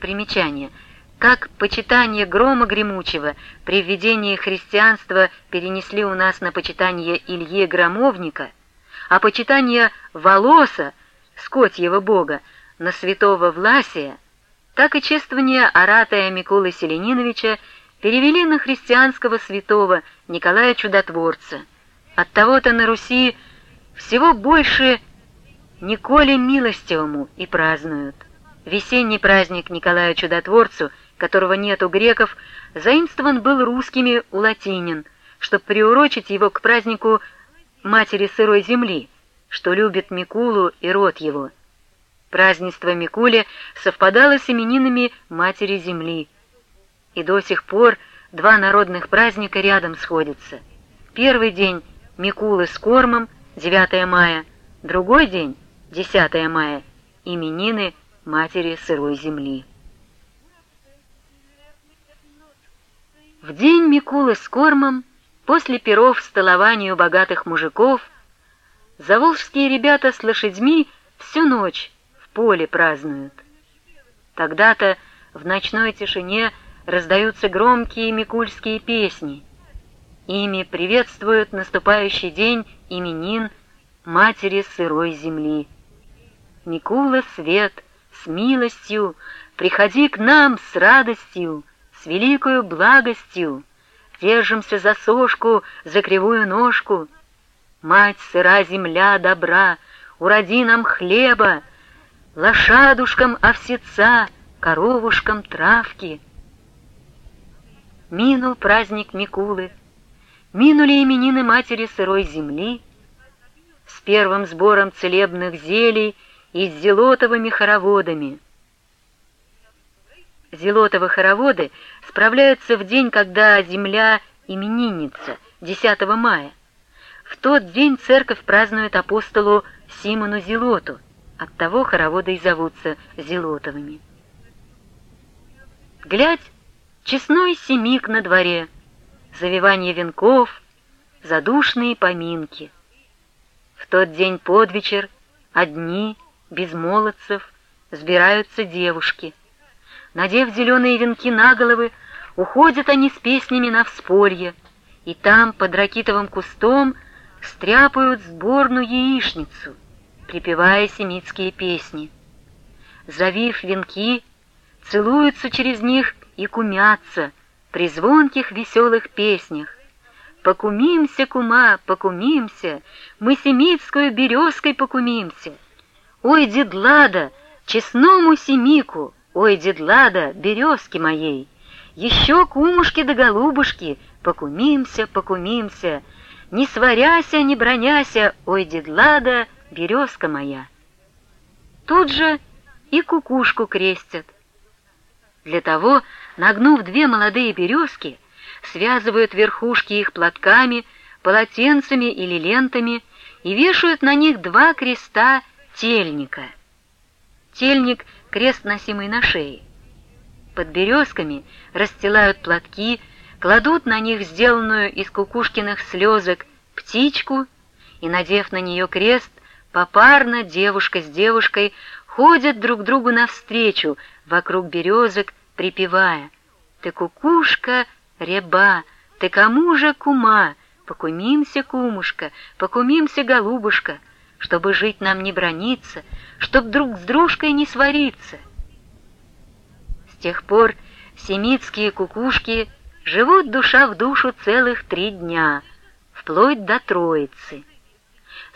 Примечание. Как почитание грома гремучего при введении христианства перенесли у нас на почитание Ильи Громовника, а почитание Волоса, скотьего бога, на святого Власия, так и чествование Аратая Миколы Селениновича перевели на христианского святого Николая Чудотворца. Оттого-то на Руси всего больше Николе Милостивому и празднуют. Весенний праздник Николаю Чудотворцу, которого нет у греков, заимствован был русскими у латинин, чтобы приурочить его к празднику Матери Сырой Земли, что любит Микулу и род его. Празднество Микуле совпадало с именинами Матери Земли. И до сих пор два народных праздника рядом сходятся. Первый день Микулы с кормом, 9 мая, другой день, 10 мая, именины матери сырой земли. В день Микулы с кормом, после перов столованию богатых мужиков, заволжские ребята с лошадьми всю ночь в поле празднуют. Тогда-то в ночной тишине раздаются громкие микульские песни. Ими приветствуют наступающий день именин матери сырой земли. Микула свет — с милостью, приходи к нам с радостью, с великою благостью, держимся за сошку, за кривую ножку. Мать сыра земля добра, уроди нам хлеба, лошадушкам овсеца, коровушкам травки. Минул праздник Микулы, минули именины матери сырой земли, с первым сбором целебных зелий и с зелотовыми хороводами. Зелотовы хороводы справляются в день, когда земля именинница, 10 мая. В тот день церковь празднует апостолу Симону Зелоту, оттого хороводы и зовутся Зелотовыми. Глядь, честной семик на дворе, завивание венков, задушные поминки. В тот день под вечер одни без молодцев, сбираются девушки. Надев зеленые венки на головы, уходят они с песнями на всполье, и там, под ракитовым кустом, стряпают сборную яичницу, припевая семитские песни. Завив венки, целуются через них и кумятся при звонких веселых песнях. «Покумимся, кума, покумимся, мы семитскую березкой покумимся!» Ой, дедлада, честному семику, Ой, дедлада, березки моей, Еще кумушки да голубушки, Покумимся, покумимся, Не сваряся, не броняся, Ой, дедлада, березка моя. Тут же и кукушку крестят. Для того, нагнув две молодые березки, связывают верхушки их платками, полотенцами или лентами и вешают на них два креста тельника. Тельник — крест, носимый на шее. Под березками расстилают платки, кладут на них сделанную из кукушкиных слезок птичку и, надев на нее крест, попарно девушка с девушкой ходят друг другу навстречу вокруг березок, припевая «Ты кукушка, реба, ты кому же кума? Покумимся, кумушка, покумимся, голубушка» чтобы жить нам не брониться, чтоб друг с дружкой не свариться. С тех пор семитские кукушки живут душа в душу целых три дня, вплоть до Троицы.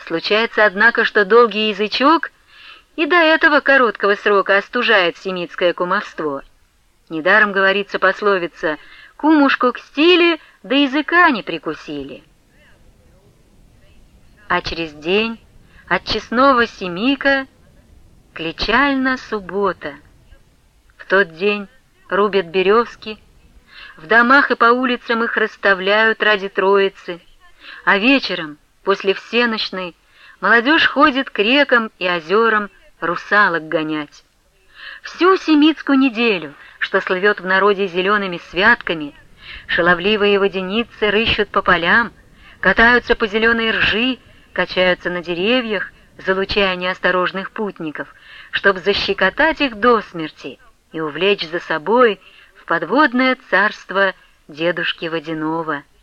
Случается, однако, что долгий язычок и до этого короткого срока остужает семитское кумовство. Недаром говорится пословица «кумушку к стиле, да языка не прикусили». А через день от честного семика клечальна суббота. В тот день рубят березки, в домах и по улицам их расставляют ради троицы, а вечером, после всеночной, молодежь ходит к рекам и озерам русалок гонять. Всю семитскую неделю, что слывет в народе зелеными святками, шаловливые водяницы рыщут по полям, катаются по зеленой ржи, качаются на деревьях, залучая неосторожных путников, чтобы защекотать их до смерти и увлечь за собой в подводное царство дедушки Водянова —